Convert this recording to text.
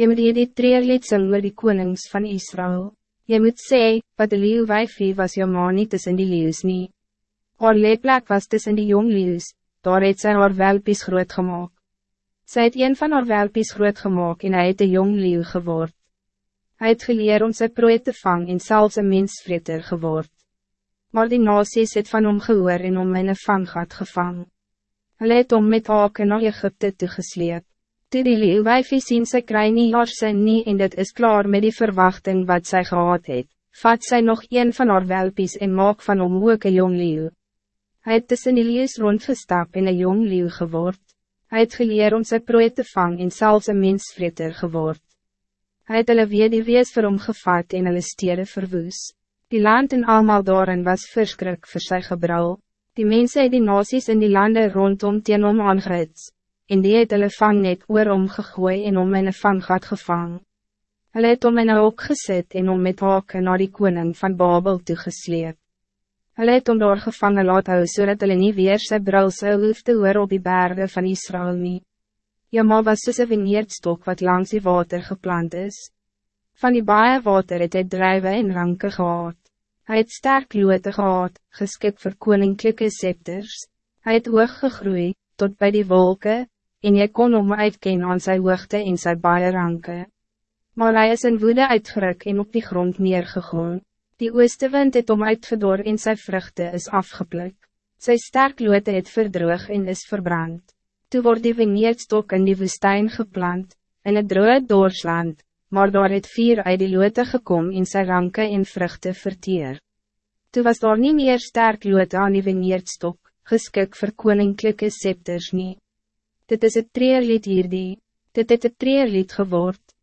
Je moet hier die treerlied sing oor die konings van Israël. Je moet sê, wat de leeuw wijfie was jou ma nie tussen die leeuws nie. Haar leeplek was tussen die jong leeuws, daar het sy haar welpies groot gemaakt. Sy het een van haar welpies groot gemaakt en hy het een jong leeuw geword. Hij het geleer om sy prooi te vang en selfs een mensvreter geword. Maar die nasies het van hom gehoor en om in een vanggat gevang. Hulle het om met haken naar Egypte toegesleep. Toe die leeuwijfie sien sy kry nie haar sin nie en dit is klaar met die verwachting wat zij gehad het, vat sy nog een van haar welpies en maak van hom ook een jong leeuw. Hy het tussen die leeuws rondgestap en een jong leeuw geword. Hij het geleer om sy prooi te vang en selfs een mensvreter geword. Hij het hulle weer die wees vir hom gevat en hulle stede verwoes. Die land en almal daarin was verskrik vir sy gebrouw. Die mensen het die nasies in die landen rondom teen hom aangerits en die het hulle vangnet oor om gegooi en om in een vanggat gevang. Hulle het om in een hok gesit en om met haken naar die koning van Babel toegesleep. Hulle het om daar gevangen laat hou, so dat hulle nie weer sy bril sou hoef te hoor op die bergen van Israël nie. Jama was soos een veneerdstok wat langs die water geplant is. Van die baie water het hy drijven en ranke gehad. Hij het sterk loote gehad, geskik voor koninklijke scepters. Hij het hoog gegroeid, tot bij die wolken, en jy kon om uitken aan sy hoogte en sy baie ranke. Maar hy is in woede uitgeruk en op die grond neergegoon. Die oostewind het om uitgedor en sy vruchten is afgepluk. Sy sterk loote het verdroog en is verbrand. Toe word die veneerdstok in die woestijn geplant, in het droge doorsland, maar daar het vier uit die loote gekom en sy ranke en vruchten verteer. Toe was daar niet meer sterk loote aan die veneerdstok, geskik vir koninklijke scepters niet. Dit is het treerlied hierdie, dit het het treerlied geword.